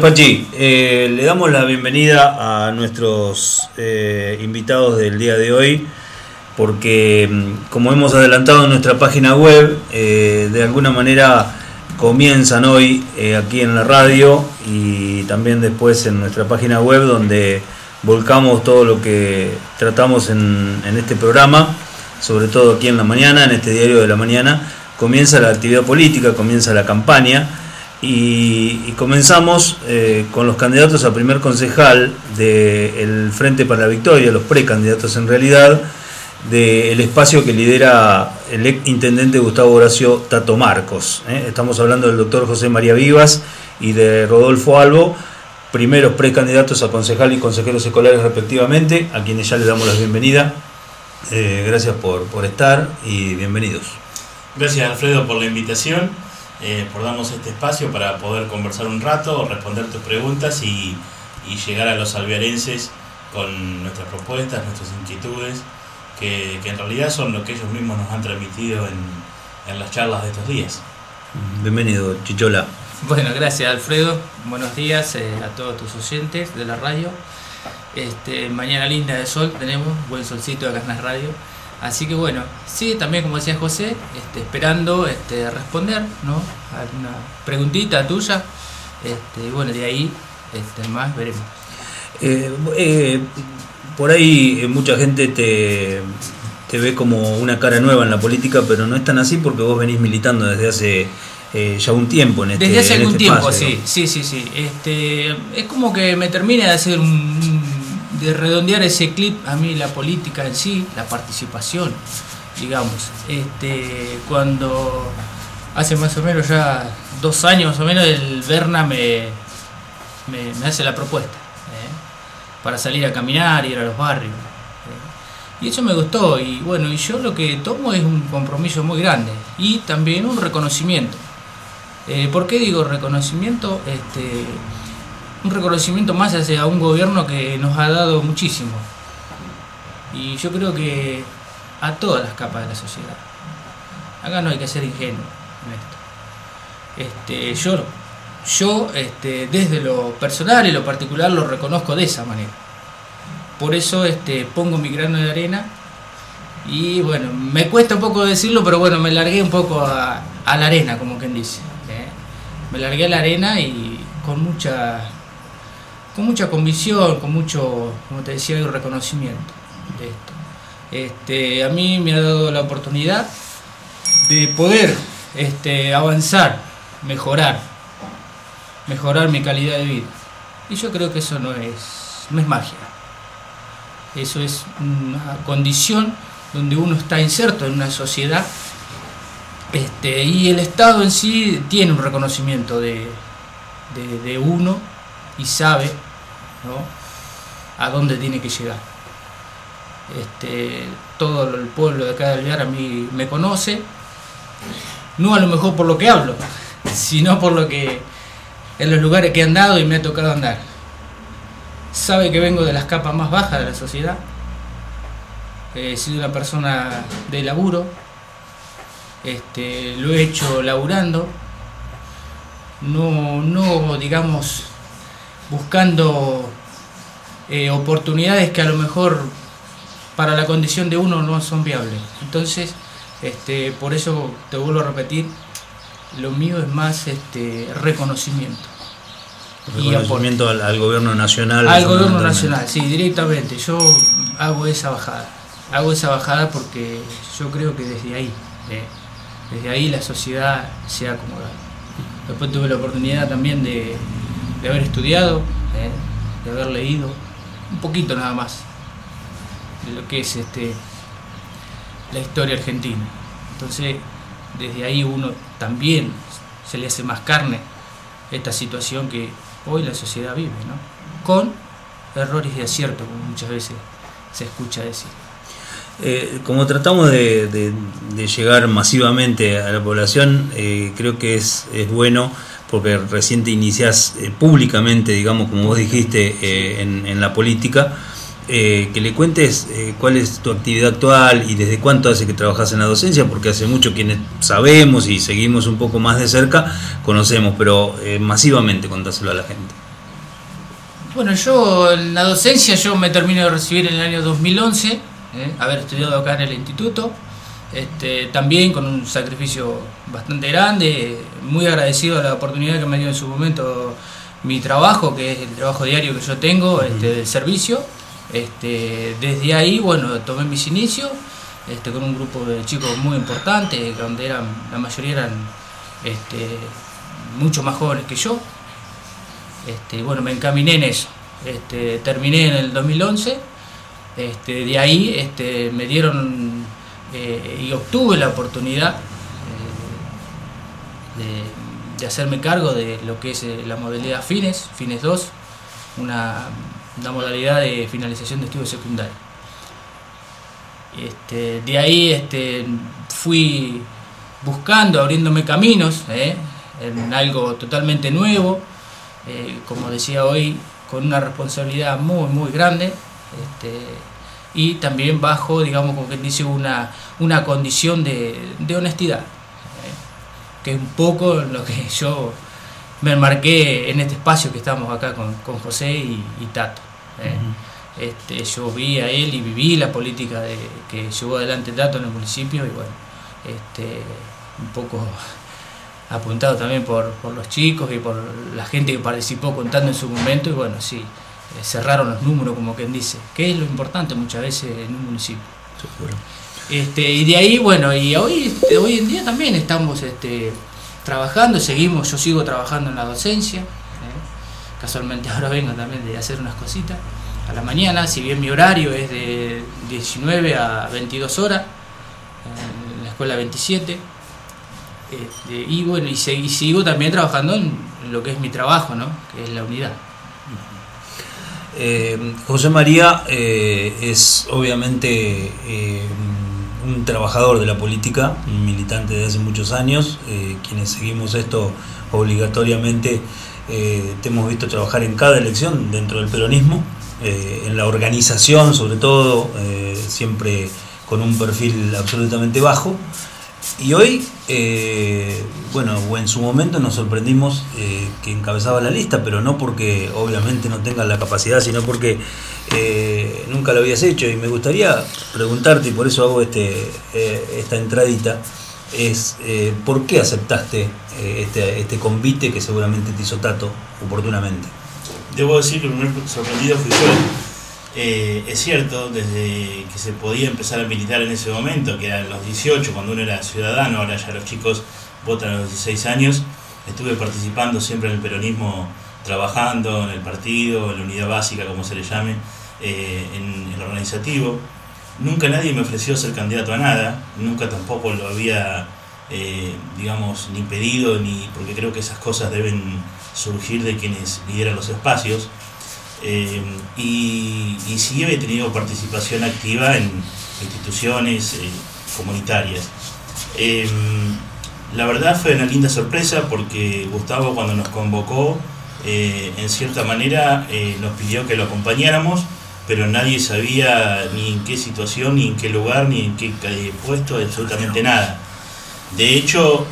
Pachi, eh, le damos la bienvenida a nuestros eh, invitados del día de hoy, porque mm, como hemos adelantado en nuestra página web, eh, de alguna manera comienzan hoy aquí en la radio y también después en nuestra página web donde volcamos todo lo que tratamos en, en este programa, sobre todo aquí en la mañana, en este diario de la mañana, comienza la actividad política, comienza la campaña y, comenzamos eh, con los candidatos a primer concejal del Frente para la Victoria, los precandidatos en realidad, del espacio que lidera el ex intendente Gustavo Horacio Tato Marcos. ¿eh? Estamos hablando del doctor José María Vivas y de Rodolfo Albo, primeros precandidatos a concejal y consejeros escolares respectivamente, a quienes ya les damos la bienvenida. Eh, gracias por, por estar y bienvenidos. Gracias Alfredo por la invitación eh, por darnos este espacio para poder conversar un rato, responder tus preguntas y, llegar a los alvearenses con nuestras propuestas, nuestras inquietudes, que, en realidad son lo que ellos mismos nos han transmitido en, las charlas de estos días. Bienvenido, Chichola. Bueno, gracias Alfredo. Buenos días eh, a todos tus oyentes de la radio. Este, mañana linda de sol tenemos, buen solcito acá en la radio. Así que bueno, sí, también como decía José, este, esperando este, responder, ¿no? Alguna preguntita tuya. Este, bueno, de ahí este, más veremos. Eh, eh, por ahí eh, mucha gente te, te ve como una cara nueva en la política, pero no es tan así porque vos venís militando desde hace ya un tiempo en este Desde hace algún este tiempo, sí, sí, sí, sí. Este, es como que me termina de hacer un de redondear ese clip, a mí la política en sí, la participación, digamos, este, cuando hace más o menos ya dos años más o menos el Berna me, me, hace la propuesta ¿eh? para salir a caminar, ir a los barrios. ¿eh? Y eso me gustó y bueno, y yo lo que tomo es un compromiso muy grande y también un reconocimiento. Eh, ¿Por qué digo reconocimiento? Este, un reconocimiento más hacia un gobierno que nos ha dado muchísimo. Y yo creo que a todas las capas de la sociedad. Acá no hay que ser ingenuo en esto. Este, yo yo este, desde lo personal y lo particular lo reconozco de esa manera. Por eso este, pongo mi grano de arena y bueno, me cuesta un poco decirlo, pero bueno, me largué un poco a, la arena, como quien dice. ¿eh? Me largué a la arena y con mucha con mucha convicción, con mucho, como te decía, reconocimiento de esto. Este, a mí me ha dado la oportunidad de poder este, avanzar, mejorar, mejorar mi calidad de vida. Y yo creo que eso no es, no es magia. Eso es una condición donde uno está inserto en una sociedad este, y el Estado en sí tiene un reconocimiento de, de uno y sabe a dónde tiene que llegar. Este, todo el pueblo de acá de Alvear a mí me conoce, no a lo mejor por lo que hablo, sino por lo que en los lugares que he andado y me ha tocado andar. Sabe que vengo de las capas más bajas de la sociedad, he sido una persona de laburo, este, lo he hecho laburando, no, no digamos buscando eh, oportunidades que a lo mejor para la condición de uno no son viables. Entonces, este, por eso te vuelvo a repetir, lo mío es más este, reconocimiento. Reconocimiento al, gobierno nacional. Al gobierno nacional, sí, directamente. Yo hago esa bajada. Hago esa bajada porque yo creo que desde ahí, eh, desde ahí la sociedad se ha acomodado. Después tuve la oportunidad también de, de haber estudiado, eh, de haber leído, un poquito nada más, de lo que es este, la historia argentina. Entonces, desde ahí uno también se le hace más carne esta situación que hoy la sociedad vive, ¿no? Con errores y aciertos, como muchas veces se escucha decir. Eh, como tratamos de, llegar masivamente a la población, eh, creo que es, es bueno porque recién te iniciás eh, públicamente, digamos, como vos dijiste, eh, en, la política, eh, que le cuentes cuál es tu actividad actual y desde cuánto hace que trabajas en la docencia, porque hace mucho quienes sabemos y seguimos un poco más de cerca, conocemos, pero masivamente contáselo a la gente. Bueno, yo en la docencia yo me termino de recibir en el año 2011, ¿eh? haber estudiado acá en el instituto, este, también con un sacrificio bastante grande, muy agradecido a la oportunidad que me dio en su momento mi trabajo, que es el trabajo diario que yo tengo, este, del servicio. Este, desde ahí, bueno, tomé mis inicios este, con un grupo de chicos muy importante, donde eran, la mayoría eran este, mucho más jóvenes que yo. Este, bueno, me encaminé en eso. Este, terminé en el 2011. Este, de ahí este, me dieron eh, y obtuve la oportunidad eh, de, hacerme cargo de lo que es eh, la modalidad FINES, FINES 2, una, modalidad de finalización de estudios secundarios. Este, de ahí este, fui buscando, abriéndome caminos en algo totalmente nuevo, como decía hoy, con una responsabilidad muy, muy grande. Este, y también bajo, digamos, como que dice, una, una condición de, honestidad, ¿eh? que es un poco lo que yo me marqué en este espacio que estamos acá con, José y, Tato. ¿eh? este, yo vi a él y viví la política de, que llevó adelante Tato en el municipio y bueno, este, un poco apuntado también por, por los chicos y por la gente que participó contando en su momento y bueno, sí, cerraron los números, como quien dice, que es lo importante muchas veces en un municipio. Este, y de ahí, bueno, y hoy, hoy en día también estamos este, trabajando, seguimos, yo sigo trabajando en la docencia, ¿eh? casualmente ahora vengo también de hacer unas cositas a la mañana, si bien mi horario es de 19 a 22 horas, en la escuela 27, este, y bueno, y, sigo también trabajando en lo que es mi trabajo, ¿no? que es la unidad. Eh, José María eh, es obviamente eh, un trabajador de la política, un militante de hace muchos años, quienes seguimos esto obligatoriamente te hemos visto trabajar en cada elección dentro del peronismo, en la organización sobre todo, siempre con un perfil absolutamente bajo. Y hoy, eh, bueno, en su momento nos sorprendimos eh, que encabezaba la lista, pero no porque obviamente no tenga la capacidad, sino porque eh, nunca lo habías hecho. Y me gustaría preguntarte, y por eso hago este, esta entradita, es ¿por qué aceptaste este, este convite que seguramente te hizo Tato oportunamente? Debo decir que el primer sorprendido fui yo eh, es cierto, desde que se podía empezar a militar en ese momento, que eran los 18, cuando uno era ciudadano, ahora ya los chicos votan a los 16 años, estuve participando siempre en el peronismo, trabajando en el partido, en la unidad básica, como se le llame, eh, en el organizativo. Nunca nadie me ofreció ser candidato a nada, nunca tampoco lo había, eh, digamos, ni pedido, ni porque creo que esas cosas deben surgir de quienes lideran los espacios. Eh, y, y, sí he tenido participación activa en instituciones eh, comunitarias. Eh, la verdad fue una linda sorpresa porque Gustavo cuando nos convocó, en cierta manera nos pidió que lo acompañáramos, pero nadie sabía ni en qué situación, ni en qué lugar, ni en qué puesto, absolutamente nada. De hecho,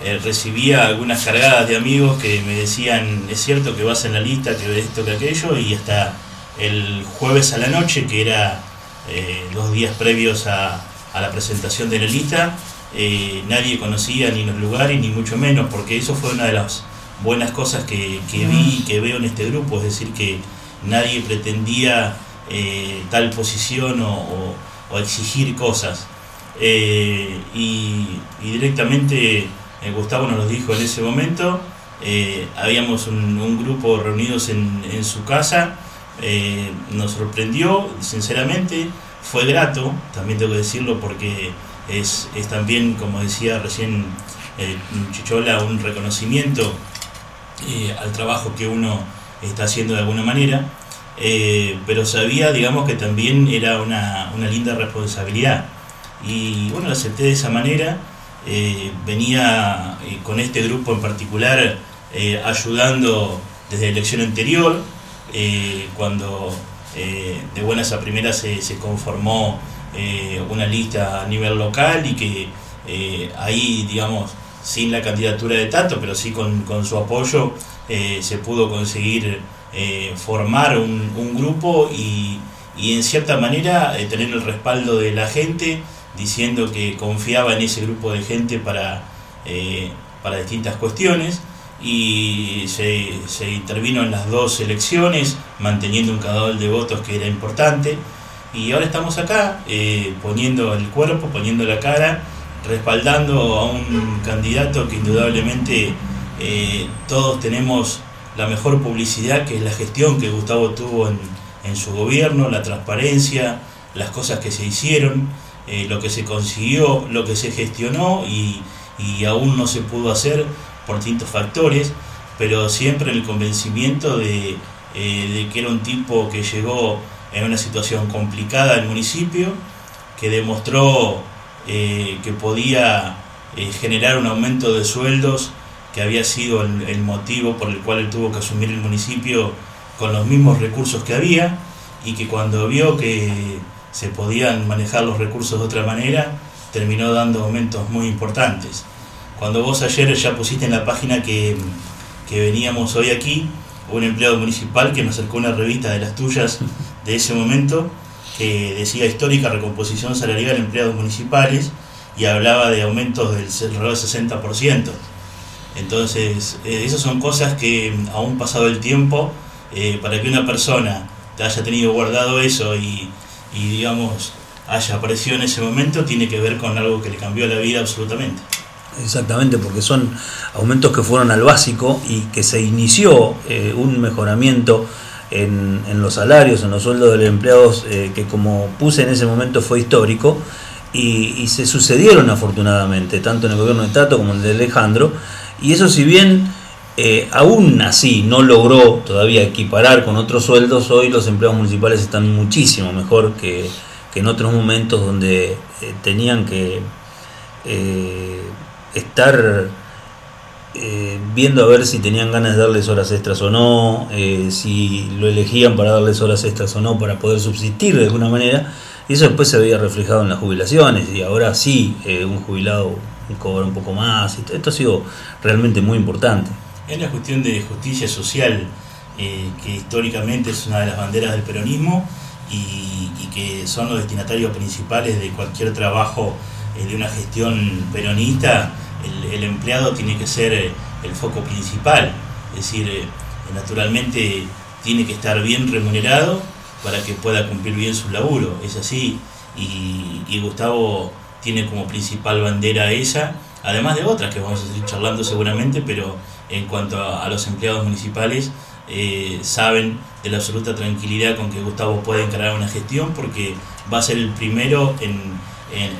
eh, recibía algunas cargadas de amigos que me decían, es cierto que vas en la lista, que esto, que aquello, y hasta el jueves a la noche, que era eh, los días previos a, la presentación de la lista, eh, nadie conocía ni los lugares, ni mucho menos, porque eso fue una de las buenas cosas que, vi y que veo en este grupo, es decir, que nadie pretendía tal posición o, exigir cosas. y directamente eh, Gustavo nos lo dijo en ese momento, eh, habíamos un, grupo reunidos en, su casa, eh, nos sorprendió, sinceramente, fue grato, también tengo que decirlo porque es, también, como decía recién Chichola, un reconocimiento al trabajo que uno está haciendo de alguna manera, pero sabía, digamos, que también era una, una linda responsabilidad. Y bueno, lo acepté de esa manera eh, venía eh, con este grupo en particular eh, ayudando desde la elección anterior, cuando de buenas a primeras se, conformó una lista a nivel local y que ahí, digamos, sin la candidatura de Tato, pero sí con, con su apoyo, se pudo conseguir formar un, grupo y, y, en cierta manera tener el respaldo de la gente diciendo que confiaba en ese grupo de gente para, para distintas cuestiones y se, se, intervino en las dos elecciones, manteniendo un caudal de votos que era importante. Y ahora estamos acá eh, poniendo el cuerpo, poniendo la cara, respaldando a un candidato que indudablemente eh, todos tenemos la mejor publicidad, que es la gestión que Gustavo tuvo en, en su gobierno, la transparencia, las cosas que se hicieron, eh, lo que se consiguió, lo que se gestionó y, aún no se pudo hacer por distintos factores, pero siempre el convencimiento de, eh, de, que era un tipo que llegó en una situación complicada al municipio, que demostró eh, que podía generar un aumento de sueldos, que había sido el, el, motivo por el cual él tuvo que asumir el municipio con los mismos recursos que había, y que cuando vio que se podían manejar los recursos de otra manera, terminó dando aumentos muy importantes. Cuando vos ayer ya pusiste en la página que, veníamos hoy aquí, un empleado municipal que me acercó una revista de las tuyas de ese momento que decía histórica recomposición salarial de empleados municipales y hablaba de aumentos del 60%. Entonces, eh, esas son cosas que aún pasado el tiempo, eh, para que una persona te haya tenido guardado eso y, y, digamos, haya aparecido en ese momento, tiene que ver con algo que le cambió la vida absolutamente. Exactamente, porque son aumentos que fueron al básico y que se inició eh, un mejoramiento en, en, los salarios, en los sueldos de los empleados, eh, que como puse en ese momento fue histórico, y, y, se sucedieron afortunadamente, tanto en el gobierno de Tato como en el de Alejandro, y eso si bien eh, aún así no logró todavía equiparar con otros sueldos, hoy los empleados municipales están muchísimo mejor que, en otros momentos donde tenían que estar eh, viendo a ver si tenían ganas de darles horas extras o no, eh, si lo elegían para darles horas extras o no, para poder subsistir de alguna manera. Y eso después se veía reflejado en las jubilaciones y ahora sí, eh, un jubilado cobra un poco más. Esto ha sido realmente muy importante. Es una cuestión de justicia social que históricamente es una de las banderas del peronismo y, que son los destinatarios principales de cualquier trabajo de una gestión peronista, el, empleado tiene que ser eh, el foco principal, es decir, eh, naturalmente tiene que estar bien remunerado para que pueda cumplir bien su laburo, es así, y, Gustavo tiene como principal bandera esa, además de otras que vamos a seguir charlando seguramente, pero en cuanto a, los empleados municipales, eh, saben de la absoluta tranquilidad con que Gustavo puede encarar una gestión porque va a ser el primero en,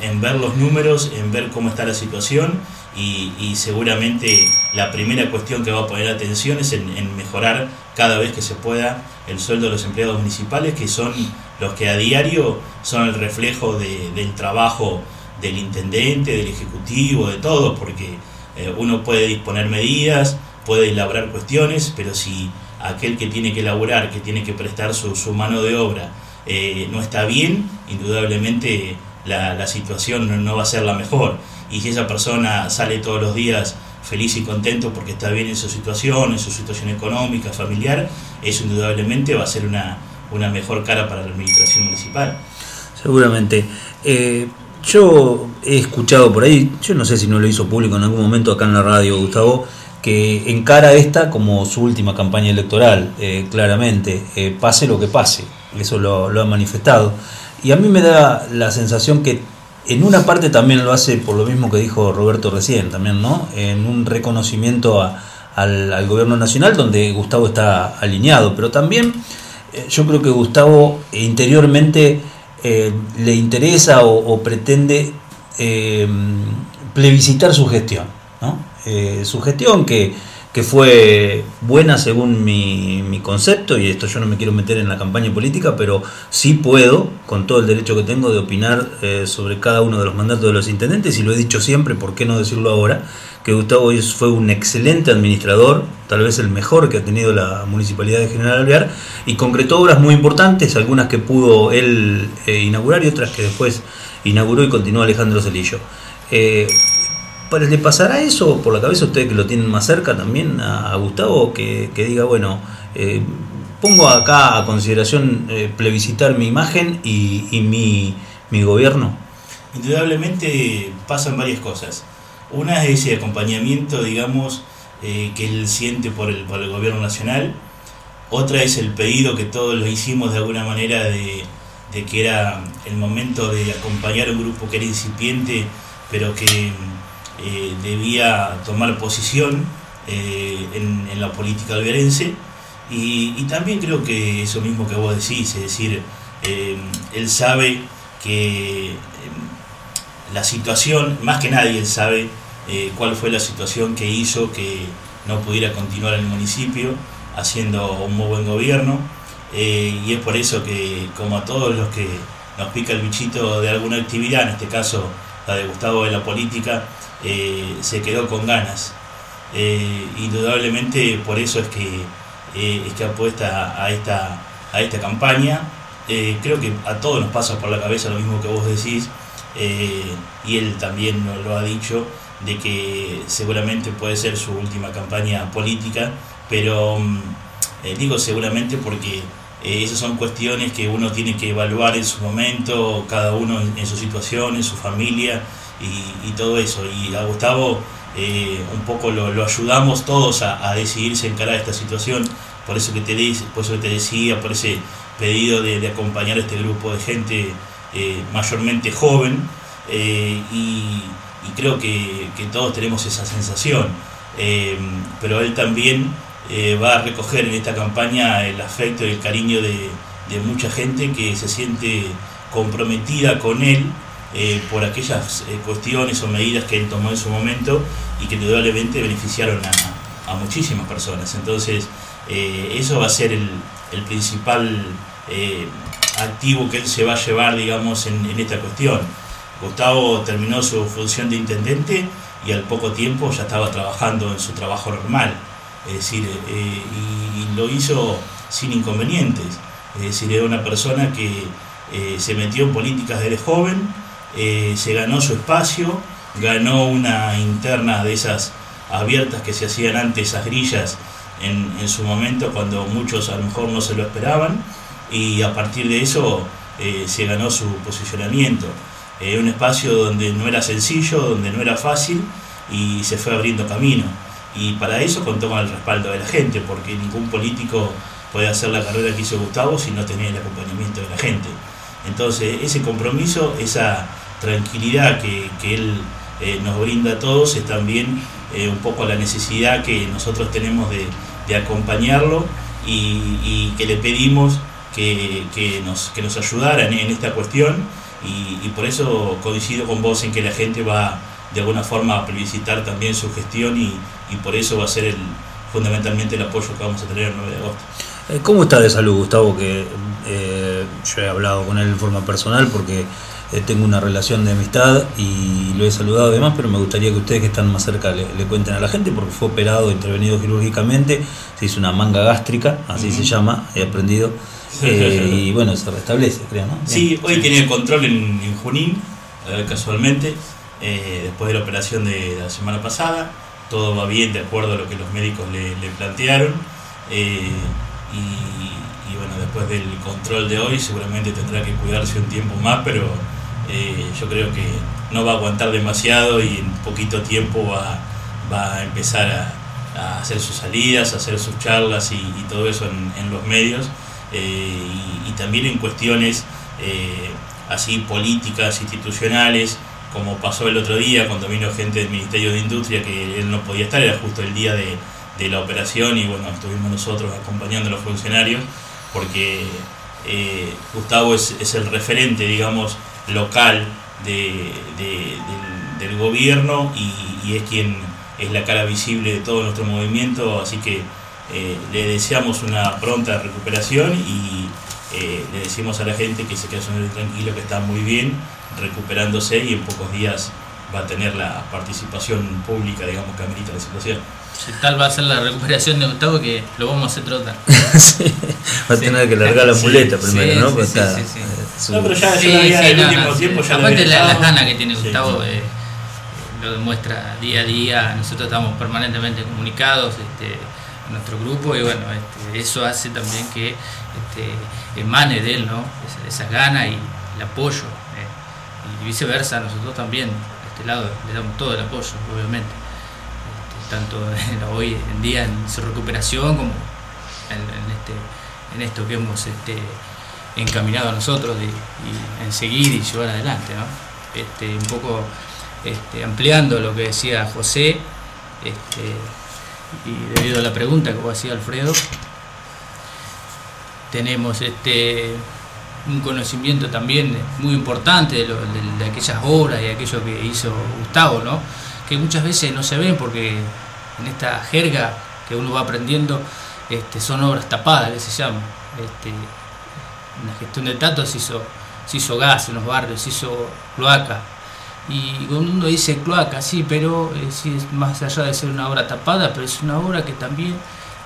en, ver los números, en ver cómo está la situación y, seguramente la primera cuestión que va a poner atención es en, mejorar cada vez que se pueda el sueldo de los empleados municipales, que son los que a diario son el reflejo del trabajo del intendente, del ejecutivo, de todo, porque eh, uno puede disponer medidas, puede elaborar cuestiones, pero si aquel que tiene que elaborar, que tiene que prestar su, mano de obra, eh, no está bien, indudablemente la, la situación no va a ser la mejor. Y si esa persona sale todos los días feliz y contento porque está bien en su situación, en su situación económica, familiar, eso indudablemente va a ser una, una mejor cara para la administración municipal. Seguramente. Eh, yo he escuchado por ahí, yo no sé si no lo hizo público en algún momento acá en la radio, Gustavo, que encara esta como su última campaña electoral, eh, claramente, eh, pase lo que pase, eso lo, ha manifestado. Y a mí me da la sensación que en una parte también lo hace por lo mismo que dijo Roberto recién, también, ¿no? En un reconocimiento al, gobierno nacional donde Gustavo está alineado, pero también eh, yo creo que Gustavo interiormente eh, le interesa o, pretende eh, plebiscitar su gestión, ¿no? su gestión que que fue buena según mi, mi, concepto, y esto yo no me quiero meter en la campaña política, pero sí puedo, con todo el derecho que tengo, de opinar eh, sobre cada uno de los mandatos de los intendentes, y lo he dicho siempre, ¿por qué no decirlo ahora? Que Gustavo fue un excelente administrador, tal vez el mejor que ha tenido la municipalidad de General Alvear, y concretó obras muy importantes, algunas que pudo él eh, inaugurar y otras que después inauguró y continuó Alejandro Celillo. Eh, ¿Le pasará eso por la cabeza a ustedes que lo tienen más cerca también a, Gustavo? Que, diga, bueno, eh, pongo acá a consideración eh, plebiscitar mi imagen y, mi, mi, gobierno. Indudablemente pasan varias cosas. Una es ese acompañamiento, digamos, eh, que él siente por el, por el gobierno nacional. Otra es el pedido que todos lo hicimos de alguna manera de, de que era el momento de acompañar a un grupo que era incipiente, pero que eh, debía tomar posición eh, en, la política alberense. Y, también creo que eso mismo que vos decís, es decir, eh, él sabe que la situación, más que nadie sabe cuál fue la situación que hizo que no pudiera continuar el municipio haciendo un muy buen gobierno. y es por eso que, como a todos los que nos pica el bichito de alguna actividad, en este caso la de Gustavo de la política, eh, se quedó con ganas. Eh, indudablemente por eso es que, eh, es que apuesta a esta, a esta campaña. creo que a todos nos pasa por la cabeza lo mismo que vos decís, y él también nos lo ha dicho, de que seguramente puede ser su última campaña política, pero mm, digo seguramente porque esas son cuestiones que uno tiene que evaluar en su momento, cada uno en su situación, en su familia, y, todo eso. Y a Gustavo eh, un poco lo, ayudamos todos a, decidirse encarar esta situación, por eso que te, por eso te decía, por ese pedido de, acompañar a este grupo de gente eh, mayormente joven, eh, y, creo que, todos tenemos esa sensación. pero él también va a recoger en esta campaña el afecto y el cariño de mucha gente que se siente comprometida con él eh, por aquellas eh, cuestiones o medidas que él tomó en su momento y que indudablemente beneficiaron a, muchísimas personas. Entonces, eh, eso va a ser el, principal activo que él se va a llevar, digamos, en, esta cuestión. Gustavo terminó su función de intendente y al poco tiempo ya estaba trabajando en su trabajo normal. Es decir, y, lo hizo sin inconvenientes. Es decir, era una persona que se metió en políticas desde joven, eh, se ganó su espacio, ganó una interna de esas abiertas que se hacían antes, esas grillas en, su momento, cuando muchos a lo mejor no se lo esperaban, y a partir de eso eh, se ganó su posicionamiento. Eh, un espacio donde no era sencillo, donde no era fácil, y se fue abriendo camino. Y para eso contó con el respaldo de la gente, porque ningún político puede hacer la carrera que hizo Gustavo si no tenía el acompañamiento de la gente. Entonces, ese compromiso, esa tranquilidad que, él eh, nos brinda a todos es también eh, un poco la necesidad que nosotros tenemos de, acompañarlo y, que le pedimos que, nos, que nos ayudaran en esta cuestión y, por eso coincido con vos en que la gente va de alguna forma a plebiscitar también su gestión y, por eso va a ser el, fundamentalmente el apoyo que vamos a tener el 9 de agosto. Eh, ¿Cómo está de salud, Gustavo? Que yo he hablado con él en forma personal porque eh, tengo una relación de amistad y lo he saludado además, pero me gustaría que ustedes que están más cerca le, cuenten a la gente porque fue operado, intervenido quirúrgicamente, se hizo una manga gástrica, así se llama, he aprendido. Eh, y bueno, se restablece, creo, ¿no? Sí, hoy tiene el control en, Junín, eh, casualmente, después de la operación de la semana pasada. Todo va bien de acuerdo a lo que los médicos le, plantearon. y, bueno, después del control de hoy seguramente tendrá que cuidarse un tiempo más, pero eh, yo creo que no va a aguantar demasiado y en poquito tiempo va, a empezar a, hacer sus salidas, a hacer sus charlas y, todo eso en, los medios. Eh, y, también en cuestiones eh, así políticas, institucionales, como pasó el otro día cuando vino gente del Ministerio de Industria que él no podía estar, era justo el día de, la operación y bueno, estuvimos nosotros acompañando a los funcionarios porque Gustavo es, es el referente, digamos, local de, del, gobierno y, es quien es la cara visible de todo nuestro movimiento, así que eh, le deseamos una pronta recuperación y eh, le decimos a la gente que se quede tranquilo, que está muy bien recuperándose y en pocos días va a tener la participación pública, digamos, que amerita la situación. Si tal va a ser la recuperación de Gustavo que lo vamos a hacer trotar. va a tener que largar la muleta primero, ¿no? Sí, no, pero ya, ya el último tiempo ya Aparte las ganas que tiene Gustavo, eh, lo demuestra día a día, nosotros estamos permanentemente comunicados, este, en nuestro grupo y bueno, este, eso hace también que este, emane de él, ¿no? Esa, esa gana y el apoyo. eh. Y viceversa, nosotros también, de este lado, le damos todo el apoyo, obviamente. Tanto hoy en día en su recuperación como en, este, en esto que hemos este, encaminado a nosotros de- en seguir y llevar adelante. ¿no? Este, un poco este, ampliando lo que decía José, este, y debido a la pregunta que vos hacía Alfredo, tenemos este un conocimiento también muy importante de- de aquellas obras y aquello que hizo Gustavo, ¿no? Que muchas veces no se ven porque en esta jerga que uno va aprendiendo este, son obras tapadas, que se llama. Este, en la gestión de Tato se hizo, hizo gas en los barrios, se hizo cloaca. Y cuando uno dice cloaca, sí, pero eh, sí, es más allá de ser una obra tapada, pero es una obra que también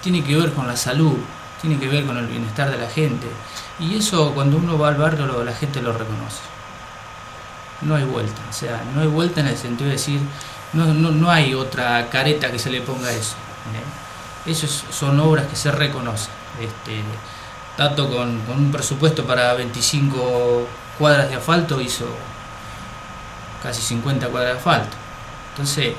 tiene que ver con la salud, tiene que ver con el bienestar de la gente. Y eso cuando uno va al barrio la gente lo reconoce. No hay vuelta, o sea, no hay vuelta en el sentido de decir, no, no, no hay otra careta que se le ponga a eso. ¿eh? Esas son obras que se reconocen. Este, Tato con, un presupuesto para 25 cuadras de asfalto hizo casi 50 cuadras de asfalto. Entonces,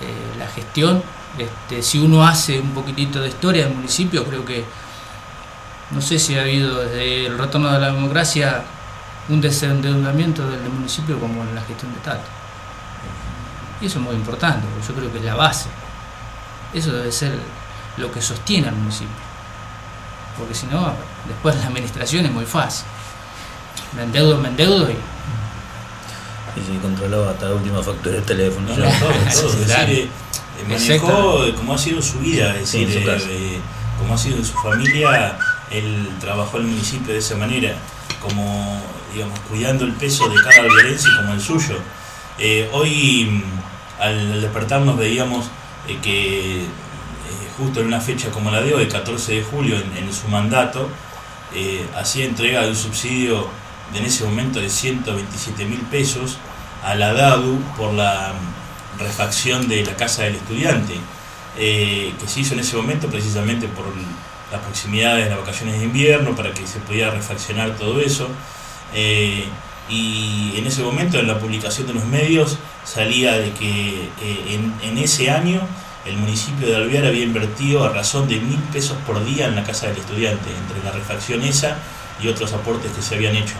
eh, la gestión, este, si uno hace un poquitito de historia del municipio, creo que, no sé si ha habido desde el retorno de la democracia un desendeudamiento del municipio como en la gestión de Tato. Y eso es muy importante, porque yo creo que es la base. Eso debe ser lo que sostiene al municipio. Porque si no, después la administración es muy fácil. Me endeudo, me endeudo y Y si controlaba hasta la última factura de teléfono. No, ya. no, todo, todo. Es Claro. decir, eh, eh, manejó eh, cómo ha sido su vida, es Sí, decir, en eh, eh, cómo ha sido en su familia, él trabajó el municipio de esa manera, como, digamos, cuidando el peso de cada alberense como el suyo. Eh, hoy, al despertarnos, veíamos eh, que eh, justo en una fecha como la de hoy, 14 de julio, en, su mandato, eh, hacía entrega de un subsidio de en ese momento de 127 mil pesos a la DADU por la mm, refacción de la casa del estudiante, que se hizo en ese momento precisamente por las proximidades de las vacaciones de invierno, para que se pudiera refaccionar todo eso. Y en ese momento, en la publicación de los medios, salía de que en, ese año el municipio de Alvear había invertido a razón de mil pesos por día en la casa del estudiante, entre la refacción esa y otros aportes que se habían hecho.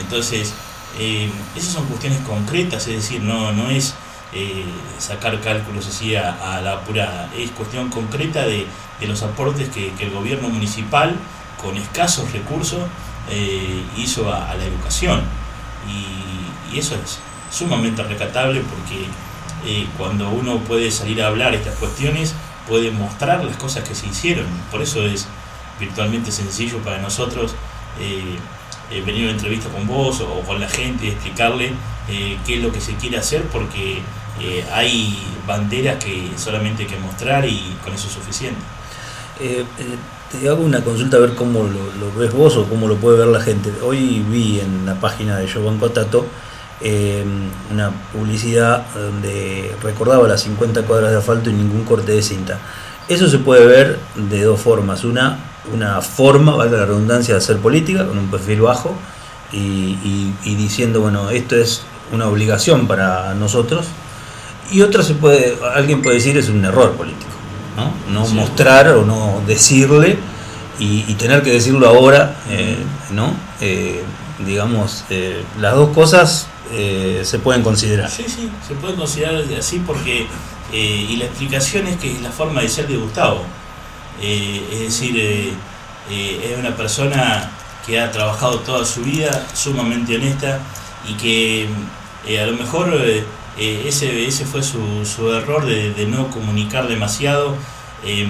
Entonces, eh, esas son cuestiones concretas, es decir, no, no es eh, sacar cálculos así a, la apurada, es cuestión concreta de, de los aportes que, el gobierno municipal, con escasos recursos, eh, hizo a, la educación. Y eso es sumamente recatable porque eh, cuando uno puede salir a hablar estas cuestiones, puede mostrar las cosas que se hicieron. Por eso es virtualmente sencillo para nosotros eh, eh, venir a una entrevista con vos o, con la gente y explicarle eh, qué es lo que se quiere hacer porque eh, hay banderas que solamente hay que mostrar y con eso es suficiente. Te hago una consulta a ver cómo lo, lo ves vos o cómo lo puede ver la gente. Hoy vi en la página de Yo Banco Tato eh, una publicidad donde recordaba las 50 cuadras de asfalto y ningún corte de cinta. Eso se puede ver de dos formas. Una, una forma, valga la redundancia, de hacer política con un perfil bajo y, y- y diciendo, bueno, esto es una obligación para nosotros. Y otra se puede, alguien puede decir es un error político, ¿no? No Sí. mostrar o no decirle y, y tener que decirlo ahora, eh, ¿no? Eh, digamos, eh, las dos cosas eh, se pueden considerar. Sí, sí, se puede considerar así porque, eh, y la explicación es que es la forma de ser de Gustavo. Eh, es decir, eh, es una persona que ha trabajado toda su vida, sumamente honesta, y que a lo mejor ese, ese fue su, su error de, no comunicar demasiado, eh,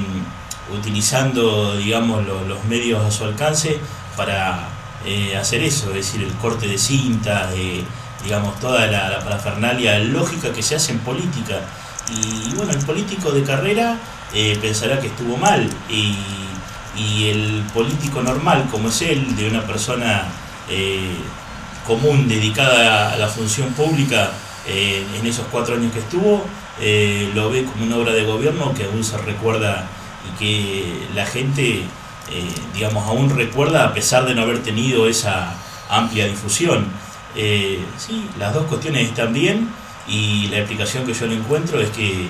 utilizando, digamos, lo- los medios a su alcance para hacer eso, es decir, el corte de cinta, eh, digamos, toda la, la parafernalia lógica que se hace en política. Y, bueno, el político de carrera eh, pensará que estuvo mal y, el político normal, como es él, de una persona eh, común dedicada a la función pública, eh, en esos cuatro años que estuvo, lo ve como una obra de gobierno que aún se recuerda y que la gente, digamos, aún recuerda a pesar de no haber tenido esa amplia difusión. Sí, las dos cuestiones están bien y la explicación que yo le encuentro es que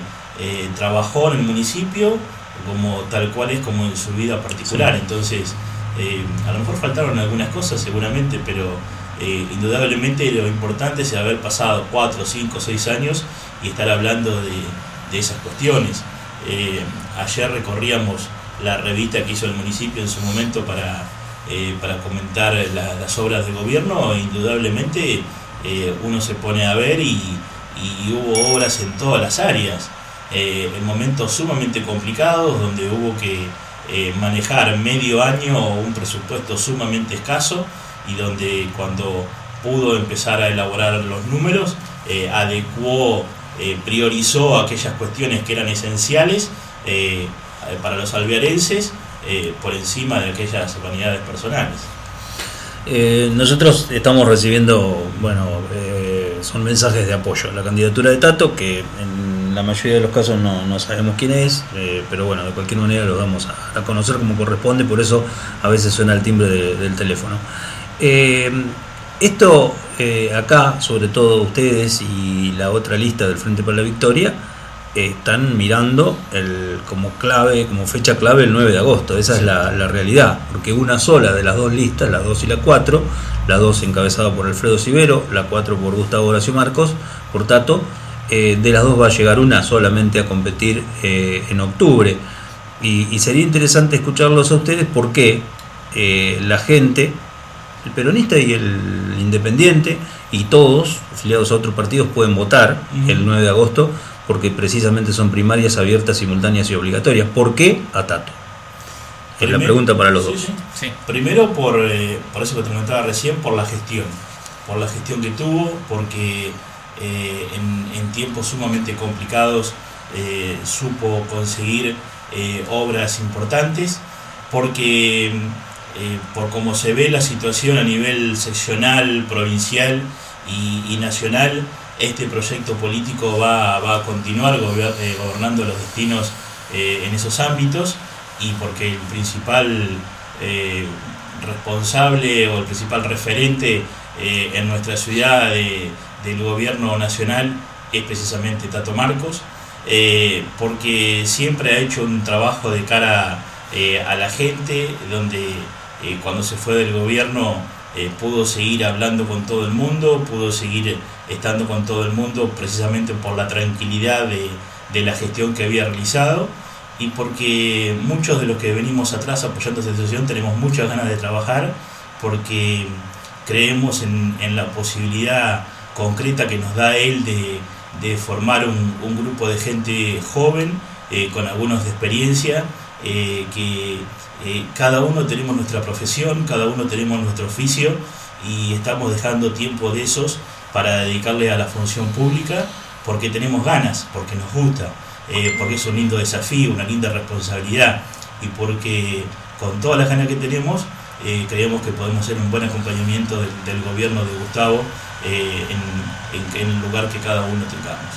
trabajó en el municipio como tal cual es como en su vida particular, entonces a lo mejor faltaron algunas cosas seguramente, pero eh, indudablemente lo importante es haber pasado 4, 5, 6 años y estar hablando de, esas cuestiones. Eh, ayer recorríamos la revista que hizo el municipio en su momento para, eh, para comentar las obras de gobierno indudablemente uno se pone a ver y, hubo obras en todas las áreas, en momentos sumamente complicados donde hubo que manejar medio año un presupuesto sumamente escaso y donde cuando pudo empezar a elaborar los números, eh, adecuó, eh, priorizó aquellas cuestiones que eran esenciales eh, para los alvearenses por encima de aquellas vanidades personales. nosotros estamos recibiendo, bueno, son mensajes de apoyo la candidatura de Tato, que en la mayoría de los casos no, sabemos quién es, pero bueno, de cualquier manera lo vamos a, conocer como corresponde, por eso a veces suena el timbre del teléfono. Eh, esto eh, acá, sobre todo ustedes y la otra lista del Frente para la Victoria, están mirando el, como clave, como fecha clave el 9 de agosto. Esa es la, realidad, porque una sola de las dos listas, la 2 y la 4, la 2 encabezada por Alfredo Sivero, la 4 por Gustavo Horacio Marcos, por Tato, eh, de las dos va a llegar una solamente a competir en octubre. Y, y, sería interesante escucharlos a ustedes porque la gente el peronista y el independiente y todos, afiliados a otros partidos, pueden votar el 9 de agosto porque precisamente son primarias abiertas, simultáneas y obligatorias. ¿Por qué a Tato? Es la pregunta para los dos. Primero, por, eh, por eso que te comentaba recién, por la gestión. Por la gestión que tuvo, porque eh, en, tiempos sumamente complicados eh, supo conseguir obras importantes, porque eh, por cómo se ve la situación a nivel seccional, provincial y, nacional, este proyecto político va, a continuar eh, gobernando los destinos eh, en esos ámbitos y porque el principal responsable o el principal referente en nuestra ciudad del gobierno nacional es precisamente Tato Marcos, porque siempre ha hecho un trabajo de cara a la gente, donde eh, cuando se fue del gobierno eh, pudo seguir hablando con todo el mundo, pudo seguir estando con todo el mundo precisamente por la tranquilidad de, la gestión que había realizado y porque muchos de los que venimos atrás apoyando esta situación tenemos muchas ganas de trabajar porque creemos en, la posibilidad concreta que nos da él de, formar un, grupo de gente joven eh, con algunos de experiencia que eh, cada uno tenemos nuestra profesión, cada uno tenemos nuestro oficio y estamos dejando tiempo de esos para dedicarle a la función pública porque tenemos ganas, porque nos gusta, eh, porque es un lindo desafío, una linda responsabilidad y porque con todas las ganas que tenemos eh, creemos que podemos ser un buen acompañamiento del, gobierno de Gustavo en, en, el lugar que cada uno tengamos.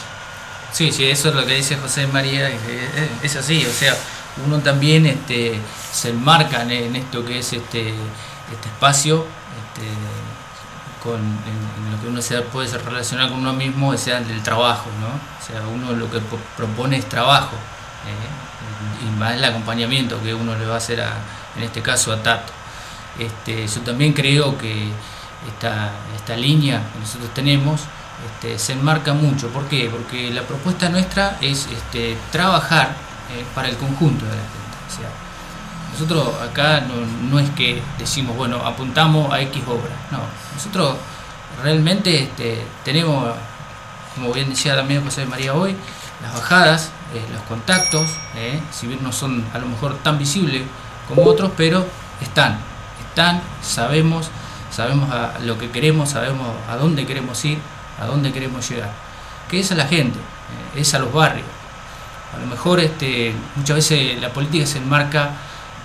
Sí, sí, eso es lo que dice José María, es así, o sea, uno también este, se enmarca en, esto que es este, este espacio, este, con, en, lo que uno se puede relacionar con uno mismo, sea el trabajo, ¿no? O sea, uno lo que propone es trabajo, ¿eh? y más el acompañamiento que uno le va a hacer, a, en este caso, a Tato. Este, yo también creo que esta, esta línea que nosotros tenemos este, se enmarca mucho. ¿Por qué? Porque la propuesta nuestra es este, trabajar eh, para el conjunto de la gente. Nosotros acá no, es que decimos, bueno, apuntamos a X obras, no, nosotros realmente este, tenemos, como bien decía también José María hoy, las bajadas, eh, los contactos, eh, si bien no son a lo mejor tan visibles como otros, pero están, están, sabemos, sabemos a lo que queremos, sabemos a dónde queremos ir, a dónde queremos llegar. Que es a la gente, es a los barrios, a lo mejor este, muchas veces la política se enmarca,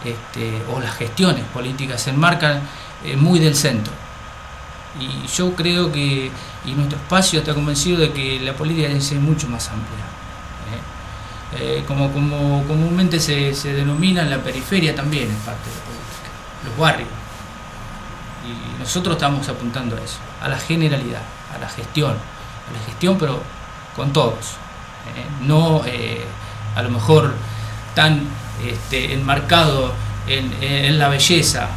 este, o las gestiones políticas se enmarcan eh, muy del centro. Y yo creo que, y nuestro espacio está convencido de que la política debe ser mucho más amplia. ¿eh? Eh, como, comúnmente se, denomina la periferia también es parte de la política, los barrios. Y nosotros estamos apuntando a eso, a la generalidad, a la gestión, a la gestión pero con todos. No a lo mejor tan este, enmarcado en, la belleza,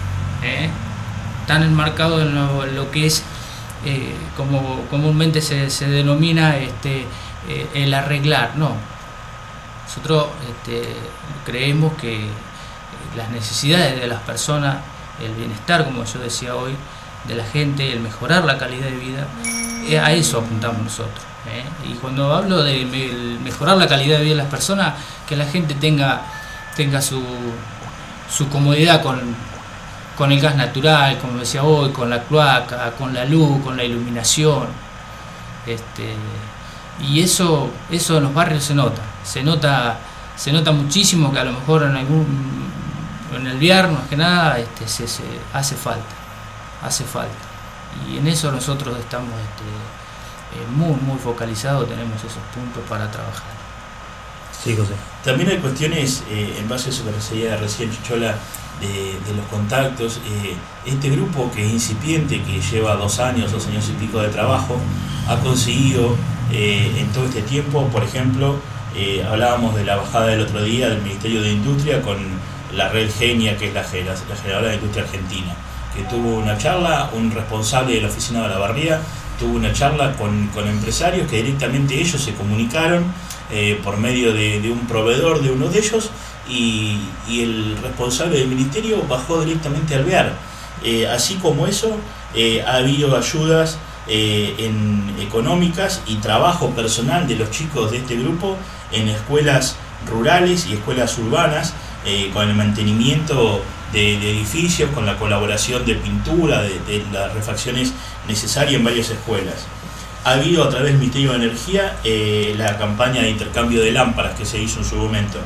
¿eh? tan enmarcado en lo, que es, eh, como comúnmente se, denomina, este, eh, el arreglar. No, nosotros este, creemos que las necesidades de las personas, el bienestar, como yo decía hoy, de la gente, el mejorar la calidad de vida, a eso apuntamos nosotros. Y cuando hablo de mejorar la calidad de vida de las personas, que la gente tenga, tenga su, su comodidad con, con el gas natural, como decía hoy, con la cloaca, con la luz, con la iluminación. Este, y eso, eso en los barrios se nota, se nota, se nota muchísimo que a lo mejor en algún en el viernes que nada este, se, se, hace falta, hace falta. Y en eso nosotros estamos este, eh, muy, muy focalizados, tenemos esos puntos para trabajar. También hay cuestiones, eh, en base a eso que decía recién Chichola, de, los contactos. Eh, este grupo que es incipiente, que lleva dos años, dos años y pico de trabajo, ha conseguido eh, en todo este tiempo, por ejemplo, hablábamos de la bajada del otro día del Ministerio de Industria con la red Genia, que es la, la generadora de industria argentina, que tuvo una charla, un responsable de la oficina de la barría tuvo una charla con, con empresarios que directamente ellos se comunicaron eh, por medio de, un proveedor de uno de ellos y, el responsable del ministerio bajó directamente al Alvear. Eh, así como eso, eh, ha habido ayudas en, económicas y trabajo personal de los chicos de este grupo en escuelas rurales y escuelas urbanas con el mantenimiento de, edificios, con la colaboración de pintura, de, de las refacciones necesarias en varias escuelas ha habido a través del Ministerio de Energía eh, la campaña de intercambio de lámparas que se hizo en su momento.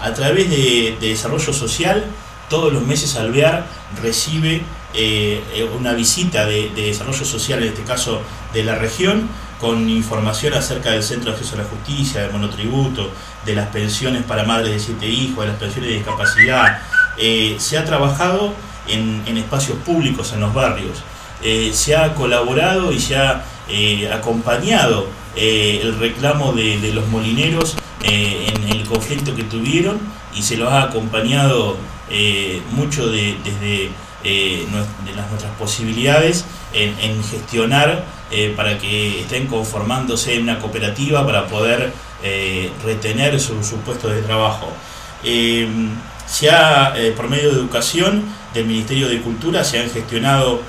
A través de, Desarrollo Social, todos los meses Alvear recibe eh, una visita de, Desarrollo Social, en este caso de la región, con información acerca del Centro de Acceso a la Justicia, del monotributo, de las pensiones para madres de siete hijos, de las pensiones de discapacidad. Eh, se ha trabajado en, espacios públicos, en los barrios. se ha colaborado y se ha eh, acompañado eh, el reclamo de, los molineros eh, en el conflicto que tuvieron y se los ha acompañado mucho de, desde las, nuestras posibilidades en, gestionar para que estén conformándose en una cooperativa para poder retener su, su, puesto de trabajo. Se ha, por medio de educación del Ministerio de Cultura, se han gestionado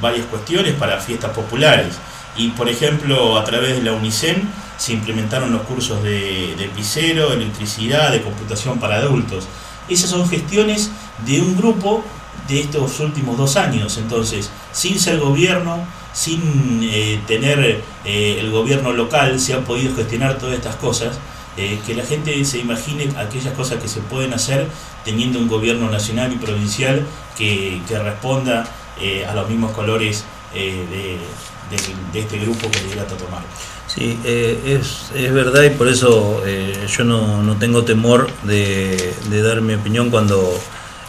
varias cuestiones para fiestas populares. Y por ejemplo, a través de la UNICEN se implementaron los cursos de, de pisero, electricidad, de computación para adultos. Esas son gestiones de un grupo de estos últimos dos años. Entonces, sin ser gobierno, sin eh, tener eh, el gobierno local, se han podido gestionar todas estas cosas. Eh, que la gente se imagine aquellas cosas que se pueden hacer teniendo un gobierno nacional y provincial que, que responda a los mismos colores de, de, este grupo que a tomar. Sí, eh, es, es, verdad y por eso eh, yo no, no, tengo temor de, dar mi opinión cuando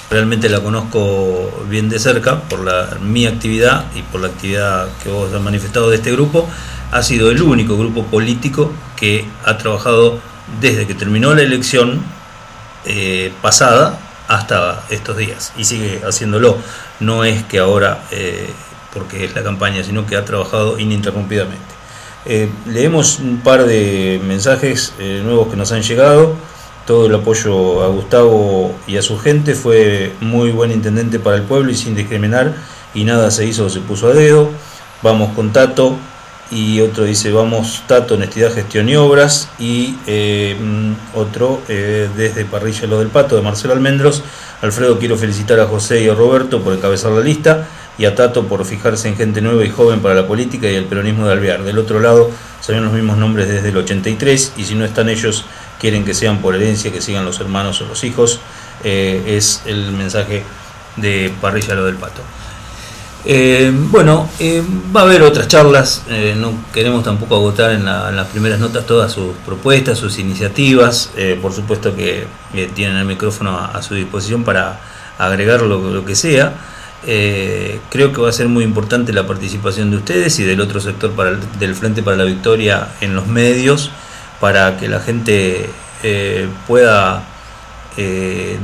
realmente la conozco bien de cerca por la, mi actividad y por la actividad que vos has manifestado de este grupo. Ha sido el único grupo político que ha trabajado desde que terminó la elección eh, pasada hasta estos días y sigue haciéndolo. No es que ahora porque es la campaña, sino que ha trabajado ininterrumpidamente. Eh, leemos un par de mensajes eh, nuevos que nos han llegado. Todo el apoyo a Gustavo y a su gente. Fue muy buen intendente para el pueblo y sin discriminar. Y nada se hizo o se puso a dedo. Vamos con Tato. Y otro dice, vamos Tato, honestidad, gestión y obras. Y eh, mm, otro desde Parrilla Lo del Pato, de Marcelo Almendros. Alfredo, quiero felicitar a José y a Roberto por encabezar la lista y a Tato por fijarse en gente nueva y joven para la política y el peronismo de Alvear. Del otro lado, sabían los mismos nombres desde el 83 y si no están ellos, quieren que sean por herencia, que sigan los hermanos o los hijos. Eh, es el mensaje de Parrilla lo del Pato. Eh, bueno, eh, va a haber otras charlas, eh, no queremos tampoco agotar en, las primeras notas todas sus propuestas, sus iniciativas, por supuesto que tienen el micrófono a, su disposición para agregar lo, que sea. creo que va a ser muy importante la participación de ustedes y del otro sector del Frente para la Victoria en los medios para que la gente pueda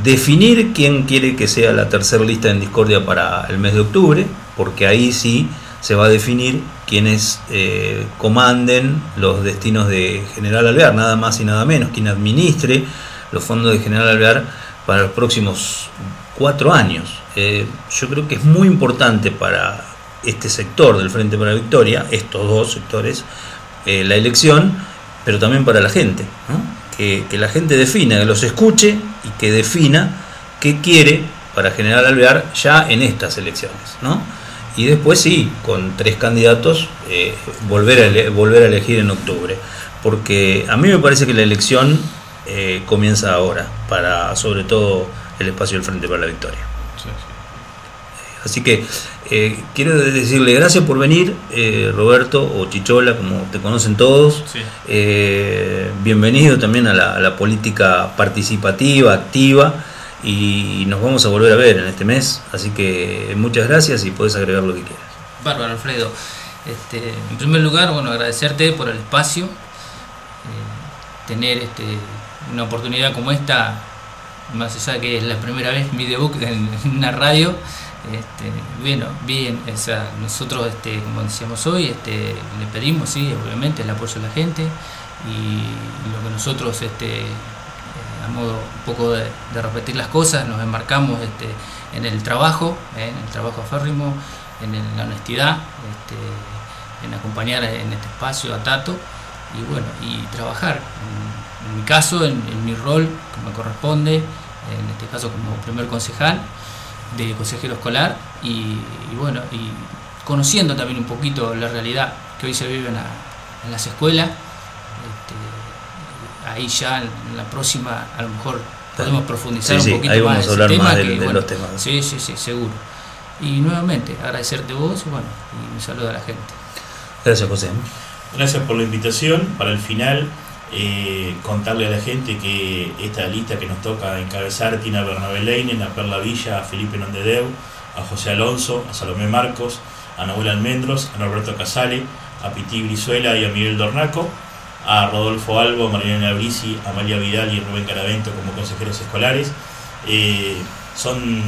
definir quién quiere que sea la tercera lista en discordia para el mes de octubre porque ahí sí se va a definir quienes eh, comanden los destinos de General Alvear, nada más y nada menos, quien administre los fondos de General Alvear para los próximos cuatro años. Eh, yo creo que es muy importante para este sector del Frente para la Victoria, estos dos sectores, eh, la elección, pero también para la gente, que, que, la gente defina, que los escuche y que defina qué quiere para General Alvear ya en estas elecciones. ¿no? Y después sí, con tres candidatos, eh, volver, a volver a elegir en octubre. Porque a mí me parece que la elección eh, comienza ahora, para sobre todo el espacio del Frente para la Victoria. Así que eh, quiero decirle gracias por venir, Roberto o Chichola, como te conocen todos. bienvenido también a la, a la política participativa, activa y nos vamos a volver a ver en este mes, así que muchas gracias y puedes agregar lo que quieras. Bárbaro, Alfredo. Este, en primer lugar, bueno, agradecerte por el espacio, eh, tener este, una oportunidad como esta, más allá que es la primera vez mi debut en, una radio, este, bueno, bien, nosotros, este, como decíamos hoy, este, le pedimos, sí, obviamente, el apoyo de la gente y lo que nosotros este, a modo un poco de, repetir las cosas, nos embarcamos este, en el trabajo, ¿eh? en el trabajo aférrimo, en la honestidad, este, en acompañar en este espacio a Tato y bueno, y trabajar. En, mi caso, en, mi rol que me corresponde, en este caso como primer concejal de consejero escolar y, bueno, y conociendo también un poquito la realidad que hoy se vive en, las escuelas ahí ya en la próxima a lo mejor podemos profundizar un poquito ahí vamos a hablar más de, los temas. Sí, sí, sí, seguro. Y nuevamente, agradecerte vos bueno, y un saludo a la gente. Gracias, José. Gracias por la invitación. Para el final, eh, contarle a la gente que esta lista que nos toca encabezar tiene a Bernabé Leinen, a Perla Villa, a Felipe Nondedeu, a José Alonso, a Salomé Marcos, a Nahuel Almendros, a Norberto Casale, a Piti Brizuela y a Miguel Dornaco a Rodolfo Albo, Mariana Brisi, a María Vidal y Rubén Caravento como consejeros escolares. Eh, son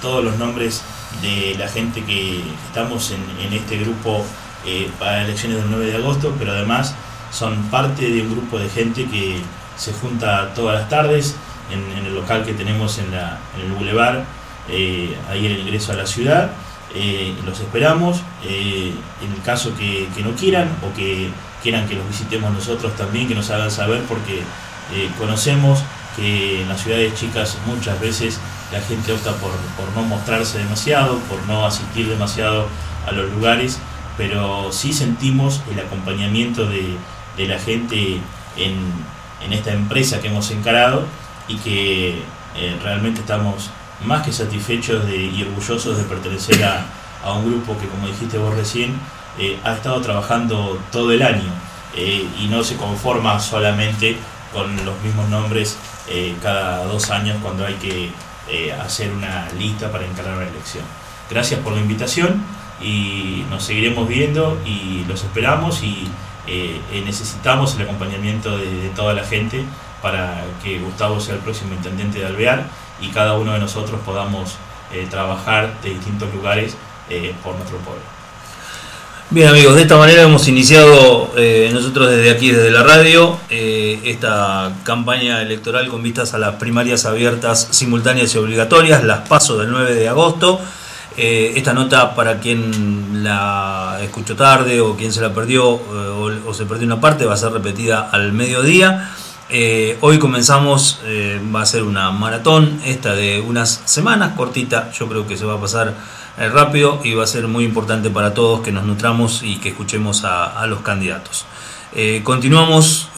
todos los nombres de la gente que estamos en, este grupo eh, para elecciones del 9 de agosto, pero además son parte de un grupo de gente que se junta todas las tardes en, el local que tenemos en, el Boulevard, eh, ahí en el ingreso a la ciudad. los esperamos. en el caso que no quieran o que quieran que los visitemos nosotros también, que nos hagan saber, porque eh, conocemos que en las ciudades chicas muchas veces la gente opta por, no mostrarse demasiado, por no asistir demasiado a los lugares, pero sí sentimos el acompañamiento de, la gente en, esta empresa que hemos encarado y que eh, realmente estamos más que satisfechos de, y orgullosos de pertenecer a, a un grupo que, como dijiste vos recién, eh, ha estado trabajando todo el año eh, y no se conforma solamente con los mismos nombres eh, cada dos años cuando hay que hacer una lista para encarar la elección. Gracias por la invitación y nos seguiremos viendo y los esperamos y necesitamos el acompañamiento de, toda la gente para que Gustavo sea el próximo intendente de Alvear y cada uno de nosotros podamos trabajar de distintos lugares por nuestro pueblo. Bien amigos, de esta manera hemos iniciado eh, nosotros desde aquí, desde la radio, eh, esta campaña electoral con vistas a las primarias abiertas, simultáneas y obligatorias, las paso del 9 de agosto. Eh, esta nota para quien la escuchó tarde o quien se la perdió o, se perdió una parte va a ser repetida al mediodía. hoy comenzamos, va a ser una maratón, esta de unas semanas, cortita, yo creo que se va a pasar eh, rápido y va a ser muy importante para todos que nos nutramos y que escuchemos a, los candidatos. Eh, continuamos